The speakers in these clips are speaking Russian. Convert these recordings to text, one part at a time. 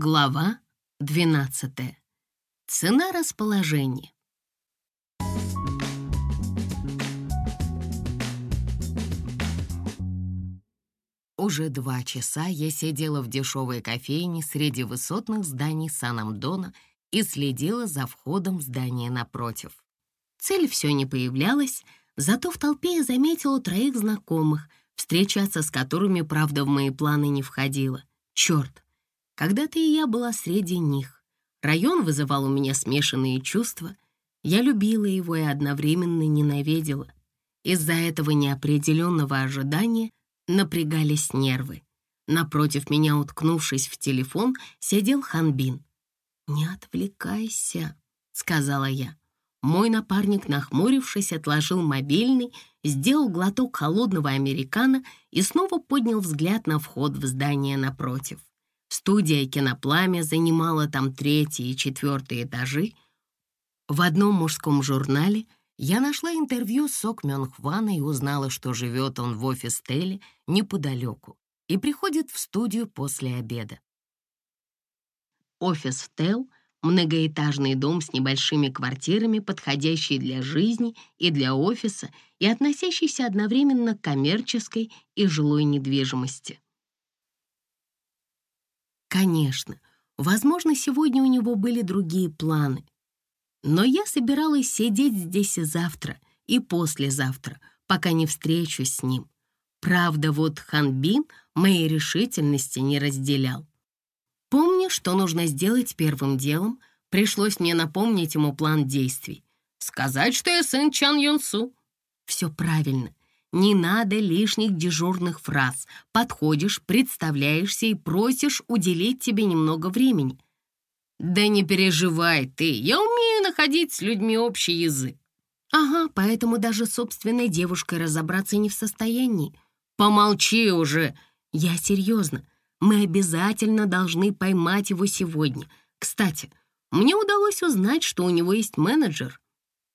Глава 12. Цена расположения. Уже два часа я сидела в дешевой кофейне среди высотных зданий Сан-Амдона и следила за входом в здание напротив. Цель все не появлялась, зато в толпе я заметила троих знакомых, встречаться с которыми, правда, в мои планы не входило. Черт, когда-то и я была среди них. Район вызывал у меня смешанные чувства. Я любила его и одновременно ненавидела. Из-за этого неопределенного ожидания напрягались нервы. Напротив меня, уткнувшись в телефон, сидел Ханбин. «Не отвлекайся», — сказала я. Мой напарник, нахмурившись, отложил мобильный, сделал глоток холодного американо и снова поднял взгляд на вход в здание напротив. Студия «Кинопламя» занимала там третий и четвертый этажи. В одном мужском журнале я нашла интервью Сок Мён Хвана и узнала, что живет он в офис-теле неподалеку и приходит в студию после обеда. Офис-тел — многоэтажный дом с небольшими квартирами, подходящий для жизни и для офиса и относящийся одновременно к коммерческой и жилой недвижимости. Конечно, возможно, сегодня у него были другие планы. Но я собиралась сидеть здесь и завтра, и послезавтра, пока не встречусь с ним. Правда, вот Ханбин моей решительности не разделял. Помня, что нужно сделать первым делом, пришлось мне напомнить ему план действий. Сказать, что я сын Чан Юнсу. Все правильно. Не надо лишних дежурных фраз. Подходишь, представляешься и просишь уделить тебе немного времени. Да не переживай ты, я умею находить с людьми общий язык. Ага, поэтому даже собственной девушкой разобраться не в состоянии. Помолчи уже. Я серьезно. Мы обязательно должны поймать его сегодня. Кстати, мне удалось узнать, что у него есть менеджер.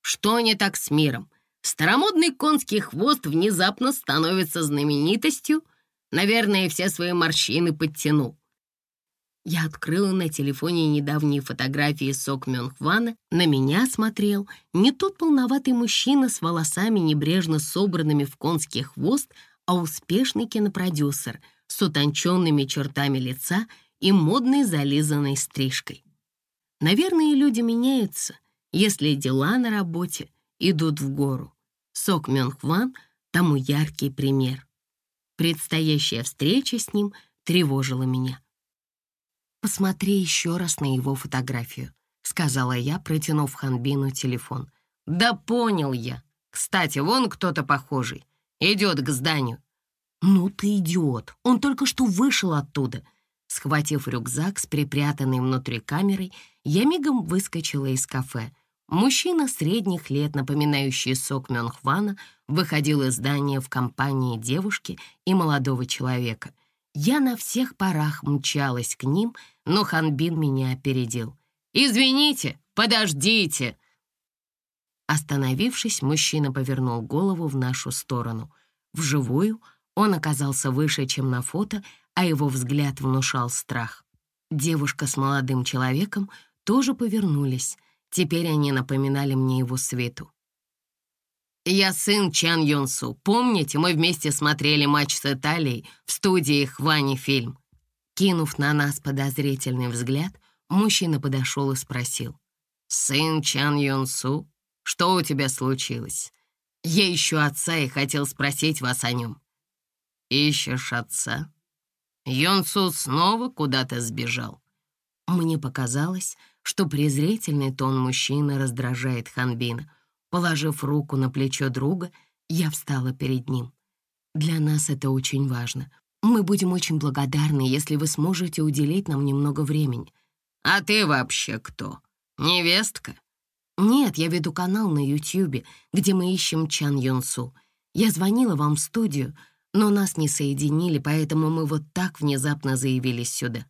Что не так с миром? Старомодный конский хвост внезапно становится знаменитостью. Наверное, все свои морщины подтянул. Я открыла на телефоне недавние фотографии Сок Мёнхвана. На меня смотрел не тот полноватый мужчина с волосами, небрежно собранными в конский хвост, а успешный кинопродюсер с утонченными чертами лица и модной зализанной стрижкой. Наверное, люди меняются, если дела на работе идут в гору. Сок Мёнхван тому яркий пример. Предстоящая встреча с ним тревожила меня. «Посмотри еще раз на его фотографию», — сказала я, протянув Ханбину телефон. «Да понял я. Кстати, вон кто-то похожий. Идет к зданию». «Ну ты идиот! Он только что вышел оттуда!» Схватив рюкзак с припрятанной внутри камерой, я мигом выскочила из кафе — Мужчина средних лет, напоминающий Сок Мёнхвана, выходил из здания в компании девушки и молодого человека. Я на всех парах мчалась к ним, но Ханбин меня опередил. «Извините, подождите!» Остановившись, мужчина повернул голову в нашу сторону. Вживую он оказался выше, чем на фото, а его взгляд внушал страх. Девушка с молодым человеком тоже повернулись — Теперь они напоминали мне его свету. «Я сын Чан Юнсу. Помните, мы вместе смотрели матч с Италией в студии Хвани фильм?» Кинув на нас подозрительный взгляд, мужчина подошел и спросил. «Сын Чан Юнсу, что у тебя случилось? Я ищу отца и хотел спросить вас о нем». «Ищешь отца?» Юнсу снова куда-то сбежал. Мне показалось, что презрительный тон мужчины раздражает Ханбина. Положив руку на плечо друга, я встала перед ним. «Для нас это очень важно. Мы будем очень благодарны, если вы сможете уделить нам немного времени». «А ты вообще кто? Невестка?» «Нет, я веду канал на Ютьюбе, где мы ищем Чан Юнсу. Я звонила вам в студию, но нас не соединили, поэтому мы вот так внезапно заявились сюда».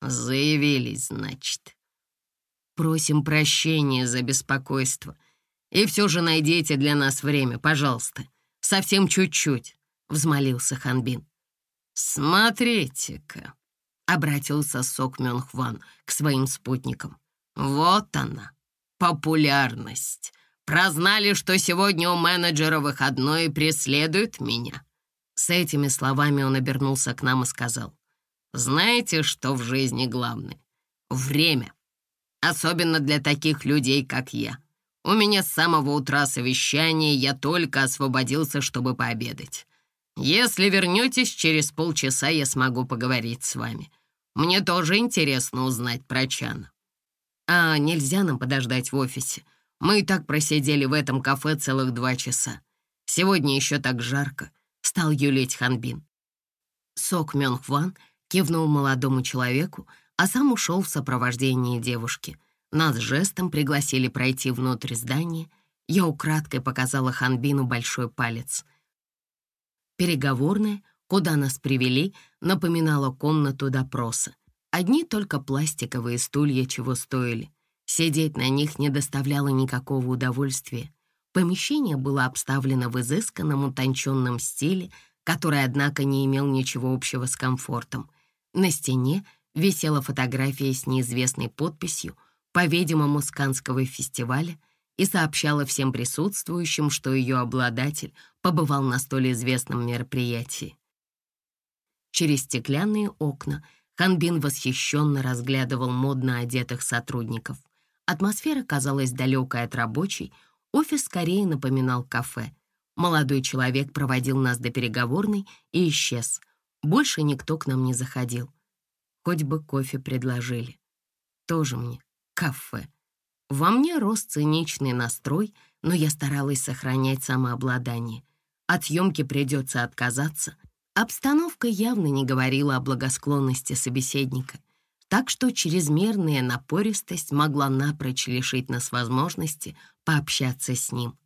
«Заявились, значит», Просим прощения за беспокойство. И все же найдите для нас время, пожалуйста. Совсем чуть-чуть», — взмолился Ханбин. «Смотрите-ка». — обратился Сок Мён Хван к своим спутникам. «Вот она, популярность. Прознали, что сегодня у менеджера выходной и преследует меня». С этими словами он обернулся к нам и сказал, «Знаете, что в жизни главное? Время. Особенно для таких людей, как я. У меня с самого утра совещание, я только освободился, чтобы пообедать. Если вернетесь через полчаса, я смогу поговорить с вами. Мне тоже интересно узнать про Чана. А нельзя нам подождать в офисе? Мы и так просидели в этом кафе целых два часа. Сегодня еще так жарко, стал юлить Ханбин. Сок Мёнхван кивнул молодому человеку, а сам ушел в сопровождении девушки. Нас жестом пригласили пройти внутрь здания. Я украдкой показала Ханбину большой палец. Переговорная, куда нас привели, напоминала комнату допроса. Одни только пластиковые стулья чего стоили. Сидеть на них не доставляло никакого удовольствия. Помещение было обставлено в изысканном утонченном стиле, который, однако, не имел ничего общего с комфортом. На стене висела фотография с неизвестной подписью — по-видимому, с Канского фестиваля, и сообщала всем присутствующим, что ее обладатель побывал на столь известном мероприятии. Через стеклянные окна Ханбин восхищенно разглядывал модно одетых сотрудников. Атмосфера казалась далекой от рабочей, офис скорее напоминал кафе. Молодой человек проводил нас до переговорной и исчез. Больше никто к нам не заходил. Хоть бы кофе предложили. Тоже мне кафе. Во мне рос циничный настрой, но я старалась сохранять самообладание. От съемки придется отказаться. Обстановка явно не говорила о благосклонности собеседника, так что чрезмерная напористость могла напрочь лишить нас возможности пообщаться с ним.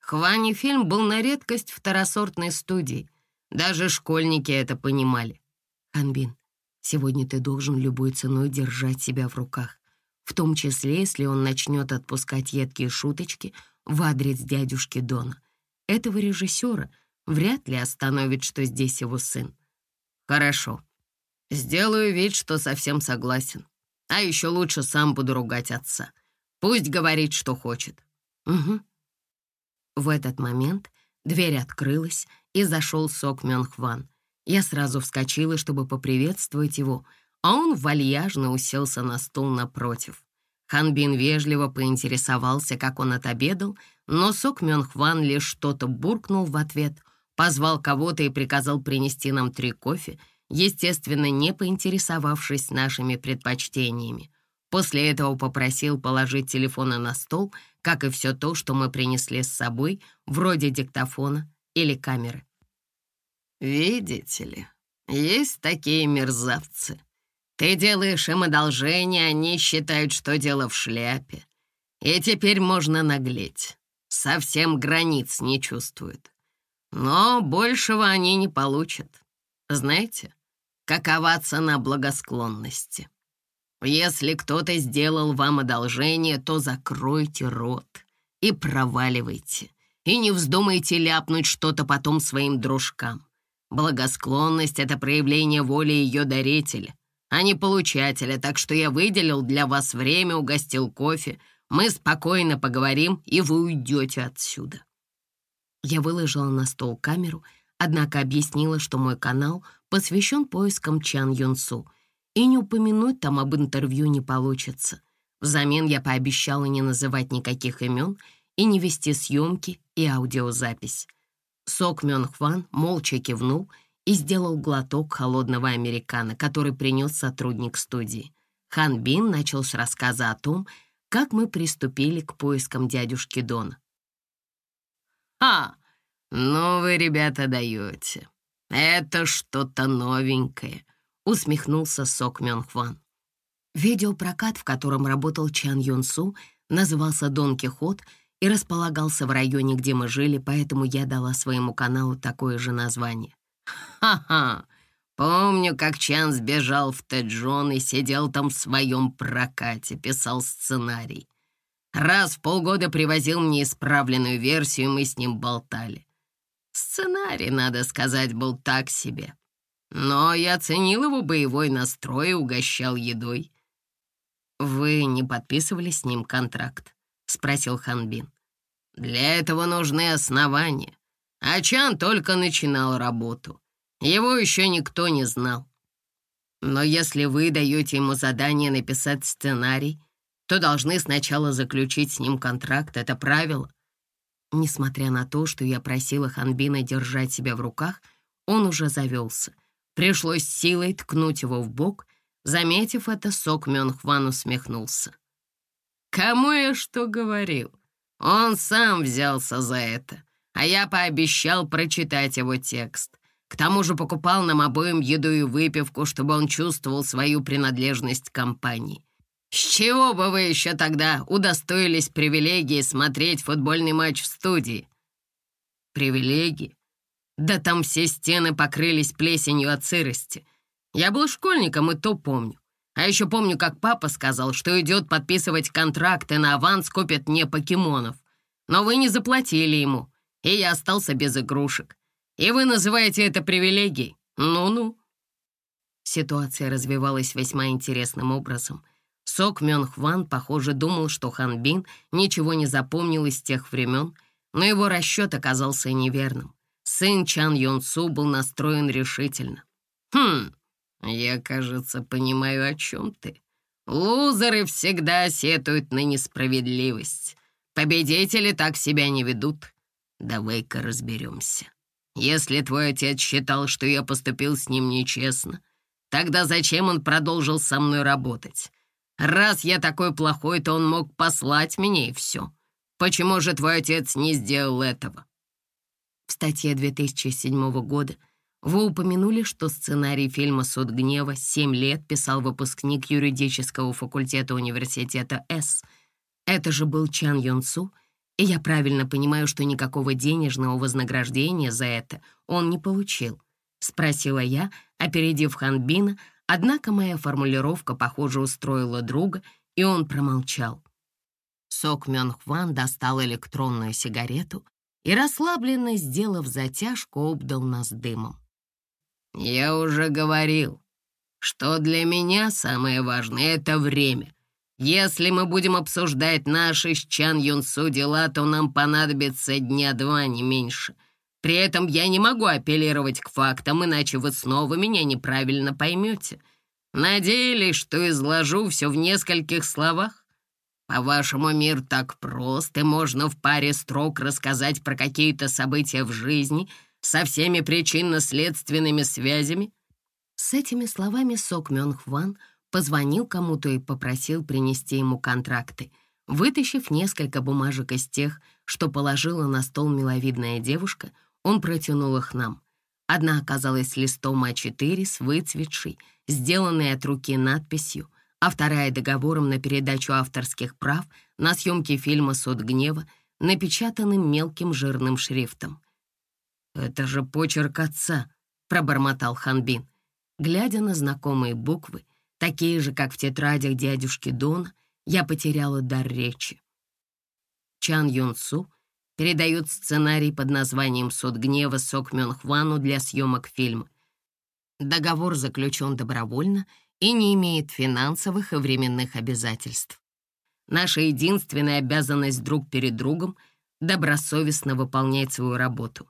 Хвани фильм был на редкость второсортной студии. Даже школьники это понимали. Ханбин, сегодня ты должен любой ценой держать себя в руках в том числе, если он начнет отпускать едкие шуточки в адрес дядюшки Дона. Этого режиссера вряд ли остановит, что здесь его сын. Хорошо. Сделаю вид, что совсем согласен. А еще лучше сам буду ругать отца. Пусть говорит, что хочет. Угу. В этот момент дверь открылась, и зашел Сок Мёнхван. Я сразу вскочила, чтобы поприветствовать его — а он вальяжно уселся на стул напротив. Ханбин вежливо поинтересовался, как он отобедал, но Сок Мёнхван лишь что-то буркнул в ответ, позвал кого-то и приказал принести нам три кофе, естественно, не поинтересовавшись нашими предпочтениями. После этого попросил положить телефоны на стол, как и все то, что мы принесли с собой, вроде диктофона или камеры. «Видите ли, есть такие мерзавцы», ты делаешь им одолжение, они считают, что дело в шляпе. И теперь можно наглеть. Совсем границ не чувствуют. Но большего они не получат. Знаете, какова цена благосклонности? Если кто-то сделал вам одолжение, то закройте рот и проваливайте. И не вздумайте ляпнуть что-то потом своим дружкам. Благосклонность — это проявление воли ее дарителя а не получателя, так что я выделил для вас время, угостил кофе. Мы спокойно поговорим, и вы уйдете отсюда». Я выложила на стол камеру, однако объяснила, что мой канал посвящен поискам Чан Юнсу, и не упомянуть там об интервью не получится. Взамен я пообещала не называть никаких имен и не вести съемки и аудиозапись. Сок Мён Хван молча кивнул — и сделал глоток холодного американо, который принес сотрудник студии. Хан Бин начал с рассказа о том, как мы приступили к поискам дядюшки Дона. «А, ну вы, ребята, даете. Это что-то новенькое», — усмехнулся Сок Мён Хван. Видеопрокат, в котором работал Чан Юн Су, назывался «Дон Кихот» и располагался в районе, где мы жили, поэтому я дала своему каналу такое же название. Ха-ха! Помню, как Чан сбежал в Тэджон и сидел там в своем прокате, писал сценарий. Раз в полгода привозил мне исправленную версию, мы с ним болтали. Сценарий, надо сказать, был так себе. Но я ценил его боевой настрой и угощал едой. «Вы не подписывали с ним контракт?» — спросил Ханбин. «Для этого нужны основания. А Чан только начинал работу. Его еще никто не знал. Но если вы даете ему задание написать сценарий, то должны сначала заключить с ним контракт, это правило». Несмотря на то, что я просила Ханбина держать себя в руках, он уже завелся. Пришлось силой ткнуть его в бок. Заметив это, Сок Мён Хван усмехнулся. «Кому я что говорил? Он сам взялся за это, а я пообещал прочитать его текст. К тому же покупал нам обоим еду и выпивку, чтобы он чувствовал свою принадлежность к компании. С чего бы вы еще тогда удостоились привилегии смотреть футбольный матч в студии? Привилегии? Да там все стены покрылись плесенью от сырости. Я был школьником и то помню. А еще помню, как папа сказал, что идет подписывать контракты на аванс, купит мне покемонов. Но вы не заплатили ему, и я остался без игрушек. И вы называете это привилегией? Ну-ну». Ситуация развивалась весьма интересным образом. Сок Мён Хван, похоже, думал, что Хан Бин ничего не запомнил из тех времен, но его расчет оказался неверным. Сын Чан Йон Су был настроен решительно. «Хм, я, кажется, понимаю, о чем ты. Лузеры всегда сетуют на несправедливость. Победители так себя не ведут. Давай-ка разберемся. Если твой отец считал, что я поступил с ним нечестно, тогда зачем он продолжил со мной работать? Раз я такой плохой, то он мог послать меня и все. Почему же твой отец не сделал этого?» В статье 2007 года вы упомянули, что сценарий фильма «Суд гнева» семь лет писал выпускник юридического факультета университета С. Это же был Чан Йон Су, и я правильно понимаю, что никакого денежного вознаграждения за это он не получил? Спросила я, опередив Ханбина, однако моя формулировка, похоже, устроила друга, и он промолчал. Сок Мён Хван достал электронную сигарету и, расслабленно сделав затяжку, обдал нас дымом. «Я уже говорил, что для меня самое важное — это время. Если мы будем обсуждать наши с Чан Юнсу дела, то нам понадобится дня два, не меньше. При этом я не могу апеллировать к фактам, иначе вы снова меня неправильно поймете. Надеялись, что изложу все в нескольких словах? По-вашему, мир так прост, и можно в паре строк рассказать про какие-то события в жизни со всеми причинно-следственными связями?» С этими словами Сок Мён Хван позвонил кому-то и попросил принести ему контракты. Вытащив несколько бумажек из тех, что положила на стол миловидная девушка, он протянул их нам. Одна оказалась листом А4 с выцветшей, сделанной от руки надписью — а вторая — договором на передачу авторских прав на съемки фильма «Суд гнева», напечатанным мелким жирным шрифтом. «Это же почерк отца», — пробормотал Ханбин. Глядя на знакомые буквы, такие же, как в тетрадях дядюшки Дона, я потеряла дар речи. Чан Юн Су передает сценарий под названием «Суд гнева» Сок Мён Хвану для съемок фильма. Договор заключен добровольно — и не имеет финансовых и временных обязательств. Наша единственная обязанность друг перед другом — добросовестно выполнять свою работу.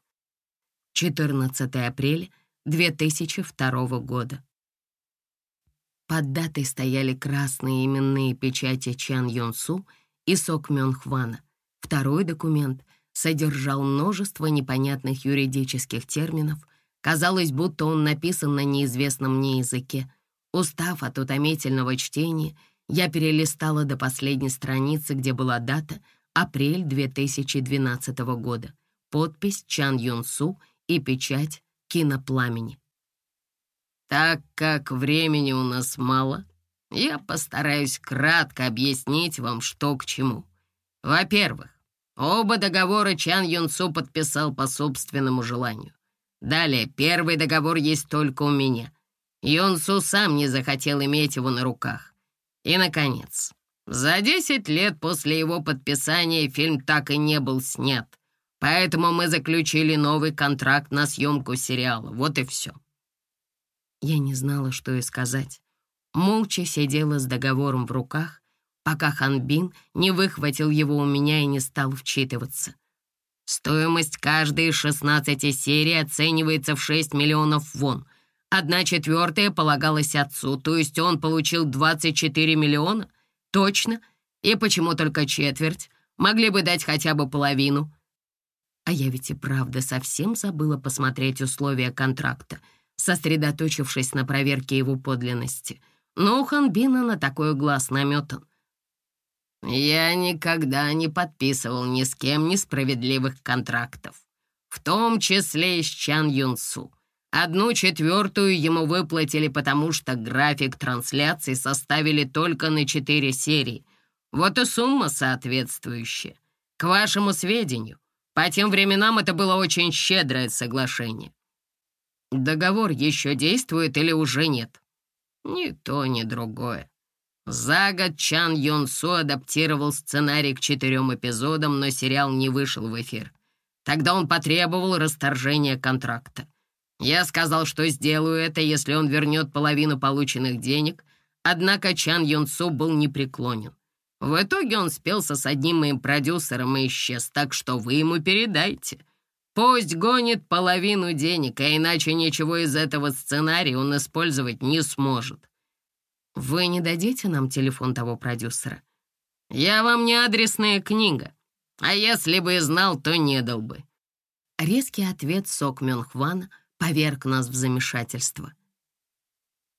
14 апреля 2002 года. Под датой стояли красные именные печати Чан Йон Су и Сок Мён Хвана. Второй документ содержал множество непонятных юридических терминов. Казалось, будто он написан на неизвестном мне языке — Устав от утомительного чтения, я перелистала до последней страницы, где была дата апрель 2012 года, подпись Чан Юн Су и печать кинопламени. Так как времени у нас мало, я постараюсь кратко объяснить вам, что к чему. Во-первых, оба договора Чан Юн Су подписал по собственному желанию. Далее, первый договор есть только у меня — Юнсу сам не захотел иметь его на руках. И, наконец, за 10 лет после его подписания фильм так и не был снят. Поэтому мы заключили новый контракт на съемку сериала. Вот и все. Я не знала, что и сказать. Молча сидела с договором в руках, пока Ханбин не выхватил его у меня и не стал вчитываться. Стоимость каждой из 16 серий оценивается в 6 миллионов вон. Одна четвертая полагалась отцу, то есть он получил 24 миллиона? Точно. И почему только четверть? Могли бы дать хотя бы половину. А я ведь и правда совсем забыла посмотреть условия контракта, сосредоточившись на проверке его подлинности. Но у Ханбина на такой глаз наметан. Я никогда не подписывал ни с кем несправедливых контрактов, в том числе и с Чан Юнсу. Одну четвертую ему выплатили, потому что график трансляций составили только на четыре серии. Вот и сумма соответствующая. К вашему сведению, по тем временам это было очень щедрое соглашение. Договор еще действует или уже нет? Ни то, ни другое. За год Чан Йон Су адаптировал сценарий к четырем эпизодам, но сериал не вышел в эфир. Тогда он потребовал расторжения контракта. Я сказал, что сделаю это, если он вернет половину полученных денег, однако Чан Йон Су был непреклонен. В итоге он спелся с одним моим продюсером и исчез, так что вы ему передайте. Пусть гонит половину денег, а иначе ничего из этого сценария он использовать не сможет. Вы не дадите нам телефон того продюсера? Я вам не адресная книга. А если бы и знал, то не дал бы. Резкий ответ Сок Мёнхвана поверг нас в замешательство.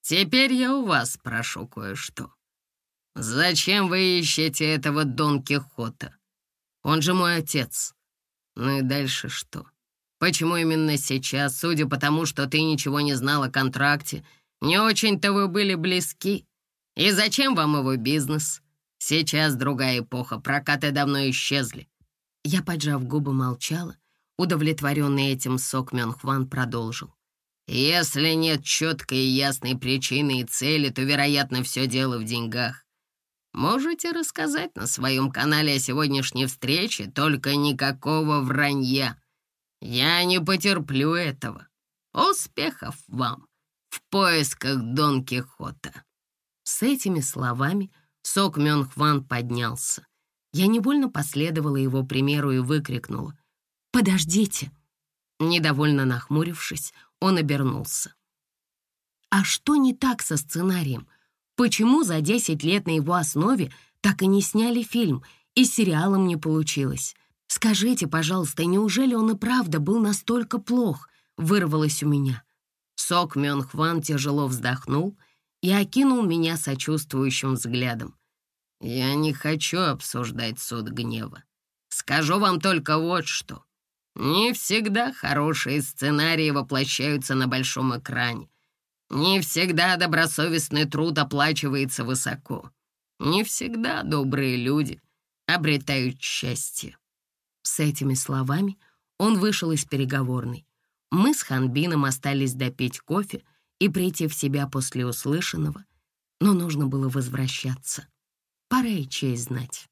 Теперь я у вас прошу кое-что. Зачем вы ищете этого Дон Кихота? Он же мой отец. Ну и дальше что? Почему именно сейчас, судя по тому, что ты ничего не знал о контракте, не очень-то вы были близки. И зачем вам его бизнес? Сейчас другая эпоха, прокаты давно исчезли». Я, поджав губы, молчала. Удовлетворенный этим Сок Мёнхван продолжил. «Если нет четкой и ясной причины и цели, то, вероятно, все дело в деньгах. Можете рассказать на своем канале о сегодняшней встрече, только никакого вранья. Я не потерплю этого. Успехов вам!» в поисках Дон Кихота». С этими словами Сок Мён Хван поднялся. Я невольно последовала его примеру и выкрикнула. «Подождите!» Недовольно нахмурившись, он обернулся. «А что не так со сценарием? Почему за 10 лет на его основе так и не сняли фильм, и сериалом не получилось? Скажите, пожалуйста, неужели он и правда был настолько плох?» Вырвалось у меня. Сок Мён Хван тяжело вздохнул и окинул меня сочувствующим взглядом. «Я не хочу обсуждать суд гнева. Скажу вам только вот что. Не всегда хорошие сценарии воплощаются на большом экране. Не всегда добросовестный труд оплачивается высоко. Не всегда добрые люди обретают счастье». С этими словами он вышел из переговорной. Мы с Ханбином остались допить кофе и прийти в себя после услышанного, но нужно было возвращаться. Пора и честь знать.